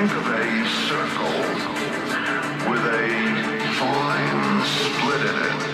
think of a circle with a fine split in it.